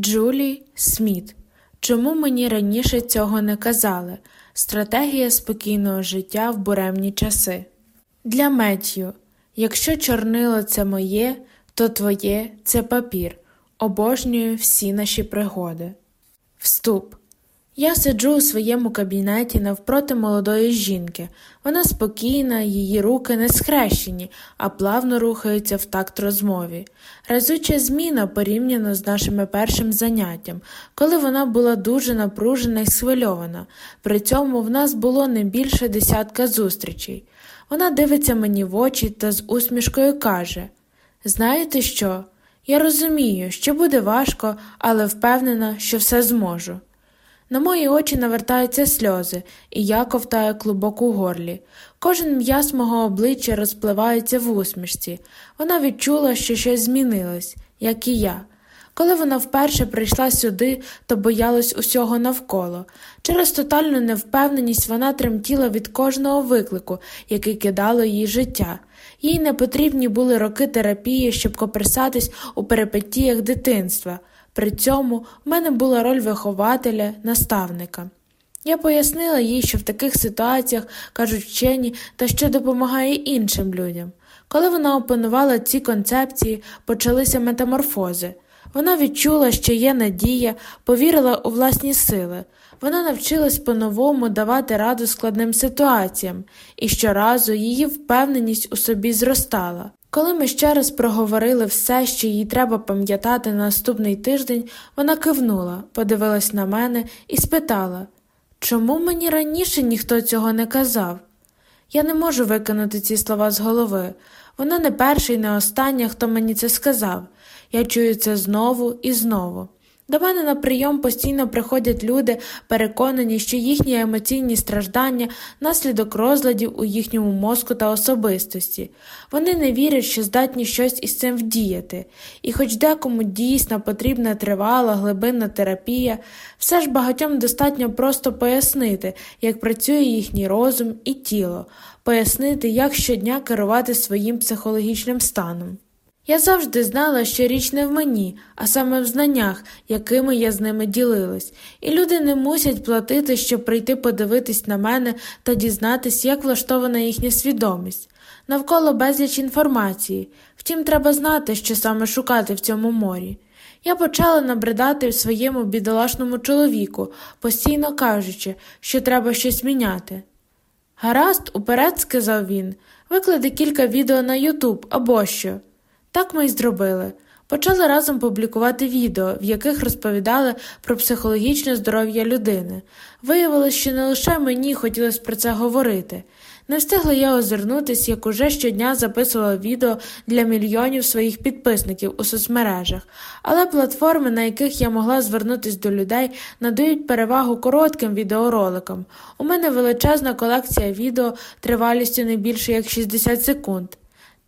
Джулі Сміт. Чому мені раніше цього не казали? Стратегія спокійного життя в буремні часи. Для Меттью. Якщо чорнило це моє, то твоє це папір. Обожнюю всі наші пригоди. Вступ. Я сиджу у своєму кабінеті навпроти молодої жінки. Вона спокійна, її руки не схрещені, а плавно рухаються в такт розмові. Разуча зміна порівняно з нашими першим заняттям, коли вона була дуже напружена і схвильована. При цьому в нас було не більше десятка зустрічей. Вона дивиться мені в очі та з усмішкою каже: Знаєте що? Я розумію, що буде важко, але впевнена, що все зможу. На мої очі навертаються сльози, і я ковтаю клубок у горлі. Кожен м'яз мого обличчя розпливається в усмішці. Вона відчула, що щось змінилось, як і я. Коли вона вперше прийшла сюди, то боялась усього навколо. Через тотальну невпевненість вона тремтіла від кожного виклику, який кидало їй життя. Їй не потрібні були роки терапії, щоб коперсатись у перипетіях дитинства. При цьому в мене була роль вихователя, наставника. Я пояснила їй, що в таких ситуаціях кажуть вчені та що допомагає іншим людям. Коли вона опанувала ці концепції, почалися метаморфози. Вона відчула, що є надія, повірила у власні сили. Вона навчилась по-новому давати раду складним ситуаціям, і щоразу її впевненість у собі зростала. Коли ми ще раз проговорили все, що їй треба пам'ятати на наступний тиждень, вона кивнула, подивилась на мене і спитала чому мені раніше ніхто цього не казав? Я не можу викинути ці слова з голови. Вона не перша і не остання, хто мені це сказав. Я чую це знову і знову. До мене на прийом постійно приходять люди, переконані, що їхні емоційні страждання наслідок розладів у їхньому мозку та особистості. Вони не вірять, що здатні щось із цим вдіяти, і, хоч декому дійсно потрібна тривала, глибинна терапія, все ж багатьом достатньо просто пояснити, як працює їхній розум і тіло, пояснити, як щодня керувати своїм психологічним станом. Я завжди знала, що річ не в мені, а саме в знаннях, якими я з ними ділилась, і люди не мусять платити, щоб прийти подивитись на мене та дізнатись, як влаштована їхня свідомість. Навколо безліч інформації, втім, треба знати, що саме шукати в цьому морі. Я почала набридати своєму бідолашному чоловіку, постійно кажучи, що треба щось міняти. Гаразд, уперед, сказав він, виклади кілька відео на Ютуб або що. Так ми й зробили. Почали разом публікувати відео, в яких розповідали про психологічне здоров'я людини. Виявилось, що не лише мені хотілося про це говорити. Не встигла я озирнутись, як уже щодня записувала відео для мільйонів своїх підписників у соцмережах, але платформи, на яких я могла звернутися до людей, надають перевагу коротким відеороликам. У мене величезна колекція відео тривалістю не більше як 60 секунд.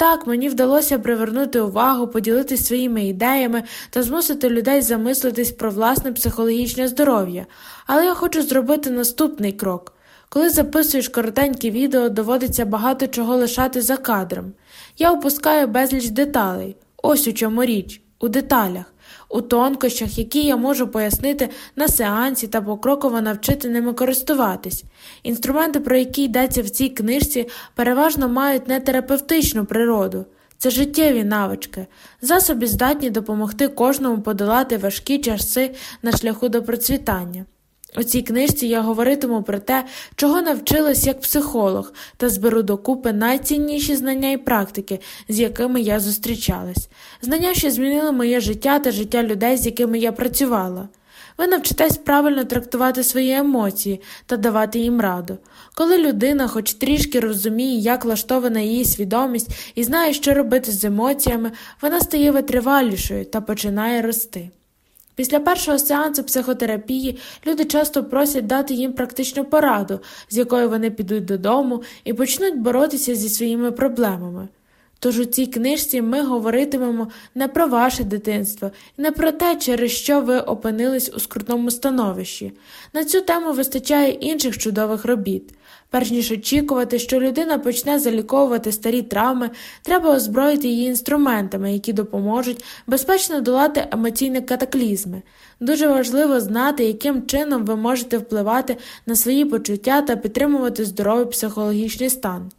Так, мені вдалося привернути увагу, поділитися своїми ідеями та змусити людей замислитись про власне психологічне здоров'я, але я хочу зробити наступний крок. Коли записуєш коротенькі відео, доводиться багато чого лишати за кадром. Я опускаю безліч деталей. Ось у чому річ, у деталях у тонкощах, які я можу пояснити на сеансі та покроково навчити ними користуватись. Інструменти, про які йдеться в цій книжці, переважно мають не терапевтичну природу. Це життєві навички, засоби здатні допомогти кожному подолати важкі часи на шляху до процвітання. У цій книжці я говоритиму про те, чого навчилась як психолог, та зберу докупи найцінніші знання і практики, з якими я зустрічалась, знання, що змінили моє життя та життя людей, з якими я працювала. Ви навчитесь правильно трактувати свої емоції та давати їм раду. Коли людина, хоч трішки розуміє, як влаштована її свідомість і знає, що робити з емоціями, вона стає витривалішою та починає рости. Після першого сеансу психотерапії люди часто просять дати їм практичну пораду, з якою вони підуть додому і почнуть боротися зі своїми проблемами. Тож у цій книжці ми говоритимемо не про ваше дитинство не про те, через що ви опинились у скрутному становищі. На цю тему вистачає інших чудових робіт. Перш ніж очікувати, що людина почне заліковувати старі травми, треба озброїти її інструментами, які допоможуть безпечно долати емоційні катаклізми. Дуже важливо знати, яким чином ви можете впливати на свої почуття та підтримувати здоровий психологічний стан.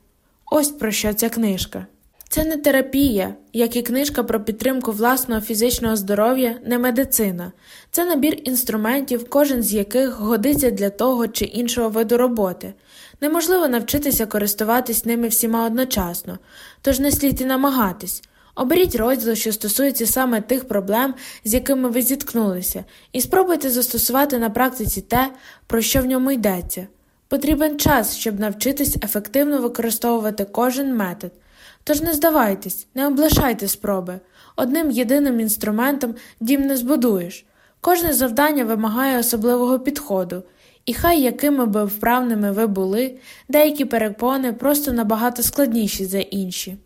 Ось про що ця книжка. Це не терапія, як і книжка про підтримку власного фізичного здоров'я, не медицина, це набір інструментів, кожен з яких годиться для того чи іншого виду роботи. Неможливо навчитися користуватись ними всіма одночасно, тож не слід і намагатись. Оберіть розділ, що стосується саме тих проблем, з якими ви зіткнулися, і спробуйте застосувати на практиці те, про що в ньому йдеться. Потрібен час, щоб навчитись ефективно використовувати кожен метод. Тож не здавайтесь, не облишайте спроби. Одним єдиним інструментом дім не збудуєш. Кожне завдання вимагає особливого підходу, і хай якими би вправними ви були, деякі перепони просто набагато складніші за інші.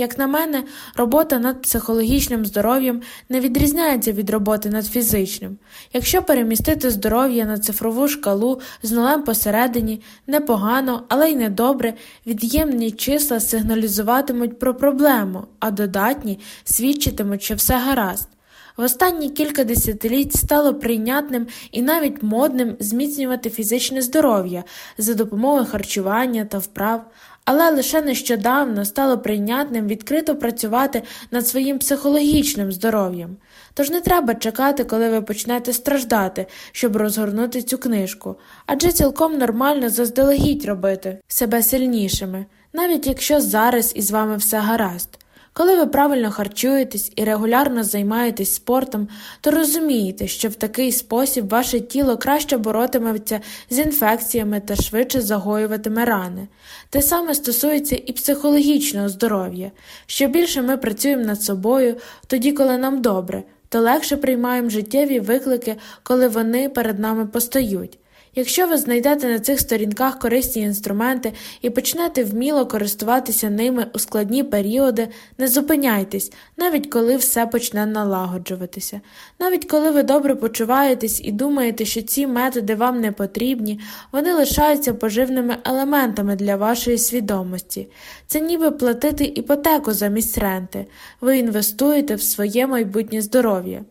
Як на мене, робота над психологічним здоров'ям не відрізняється від роботи над фізичним. Якщо перемістити здоров'я на цифрову шкалу з нулем посередині, непогано, але й недобре, від'ємні числа сигналізуватимуть про проблему, а додатні свідчитимуть, що все гаразд. В останні кілька десятиліть стало прийнятним і навіть модним зміцнювати фізичне здоров'я за допомогою харчування та вправ, але лише нещодавно стало прийнятним відкрито працювати над своїм психологічним здоров'ям. Тож не треба чекати, коли ви почнете страждати, щоб розгорнути цю книжку, адже цілком нормально заздалегідь робити себе сильнішими, навіть якщо зараз із вами все гаразд. Коли ви правильно харчуєтесь і регулярно займаєтесь спортом, то розумієте, що в такий спосіб ваше тіло краще боротиметься з інфекціями та швидше загоюватиме рани. Те саме стосується і психологічного здоров'я. Що більше ми працюємо над собою, тоді, коли нам добре, то легше приймаємо життєві виклики, коли вони перед нами постають. Якщо ви знайдете на цих сторінках корисні інструменти і почнете вміло користуватися ними у складні періоди, не зупиняйтесь, навіть коли все почне налагоджуватися. Навіть коли ви добре почуваєтесь і думаєте, що ці методи вам не потрібні, вони лишаються поживними елементами для вашої свідомості. Це ніби платити іпотеку замість ренти, ви інвестуєте в своє майбутнє здоров'я.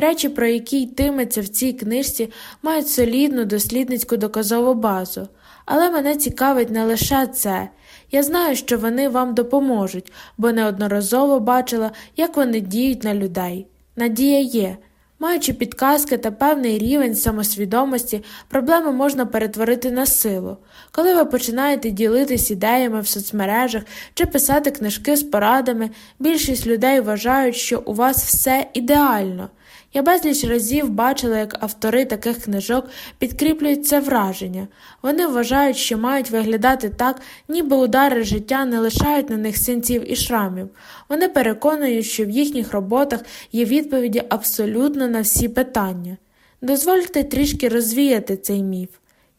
Речі, про які йтиметься в цій книжці, мають солідну дослідницьку доказову базу, але мене цікавить не лише це. Я знаю, що вони вам допоможуть, бо неодноразово бачила, як вони діють на людей. Надія є. Маючи підказки та певний рівень самосвідомості, проблеми можна перетворити на силу. Коли ви починаєте ділитись ідеями в соцмережах чи писати книжки з порадами, більшість людей вважають, що у вас все ідеально. Я безліч разів бачила, як автори таких книжок підкріплюють це враження. Вони вважають, що мають виглядати так, ніби удари життя не лишають на них синців і шрамів. Вони переконують, що в їхніх роботах є відповіді абсолютно на всі питання. Дозвольте трішки розвіяти цей міф.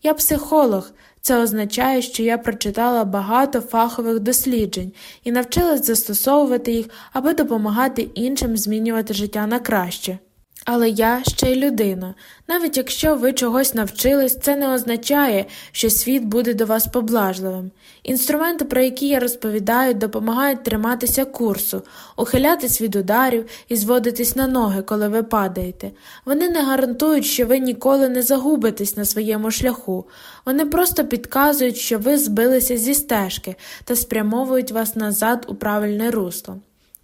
Я психолог, це означає, що я прочитала багато фахових досліджень і навчилась застосовувати їх, аби допомагати іншим змінювати життя на краще. Але я ще й людина. Навіть якщо ви чогось навчились, це не означає, що світ буде до вас поблажливим. Інструменти, про які я розповідаю, допомагають триматися курсу, ухилятись від ударів і зводитись на ноги, коли ви падаєте. Вони не гарантують, що ви ніколи не загубитесь на своєму шляху. Вони просто підказують, що ви збилися зі стежки та спрямовують вас назад у правильне русло.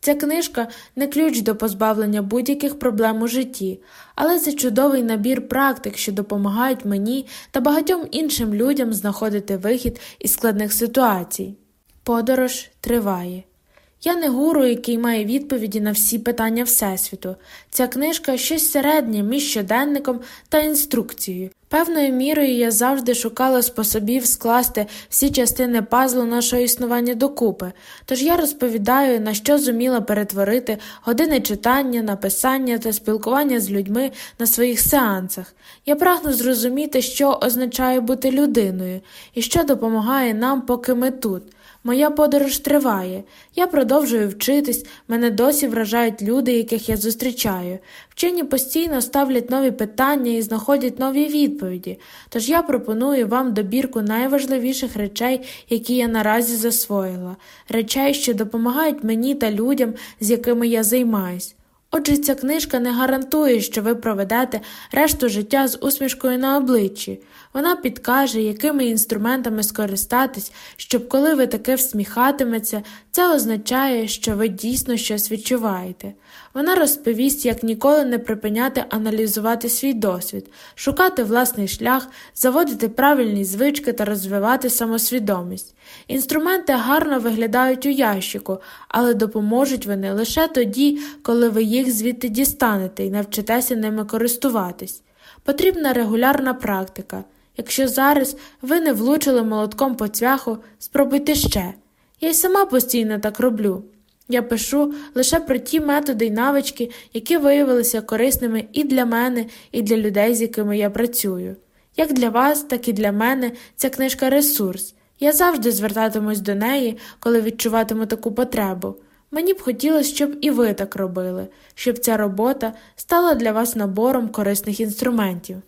Ця книжка не ключ до позбавлення будь-яких проблем у житті, але це чудовий набір практик, що допомагають мені та багатьом іншим людям знаходити вихід із складних ситуацій. Подорож триває. Я не гуру, який має відповіді на всі питання Всесвіту. Ця книжка щось середнє між щоденником та інструкцією. Певною мірою я завжди шукала способів скласти всі частини пазлу нашого існування докупи, тож я розповідаю, на що зуміла перетворити години читання, написання та спілкування з людьми на своїх сеансах. Я прагну зрозуміти, що означає бути людиною і що допомагає нам, поки ми тут. Моя подорож триває. Я продовжую вчитись, мене досі вражають люди, яких я зустрічаю. Вчені постійно ставлять нові питання і знаходять нові відповіді. Тож я пропоную вам добірку найважливіших речей, які я наразі засвоїла, речей, що допомагають мені та людям, з якими я займаюсь. Отже, ця книжка не гарантує, що ви проведете решту життя з усмішкою на обличчі. Вона підкаже, якими інструментами скористатись, щоб коли ви таке всміхатиметься, це означає, що ви дійсно щось відчуваєте. Вона розповість, як ніколи не припиняти аналізувати свій досвід, шукати власний шлях, заводити правильні звички та розвивати самосвідомість. Інструменти гарно виглядають у ящику, але допоможуть вони лише тоді, коли ви їх звідти дістанете і навчитеся ними користуватись. Потрібна регулярна практика. Якщо зараз ви не влучили молотком по цвяху, спробуйте ще. Я й сама постійно так роблю. Я пишу лише про ті методи й навички, які виявилися корисними і для мене, і для людей, з якими я працюю. Як для вас, так і для мене ця книжка ресурс. Я завжди звертатимусь до неї, коли відчуватиму таку потребу. Мені б хотілося, щоб і ви так робили, щоб ця робота стала для вас набором корисних інструментів.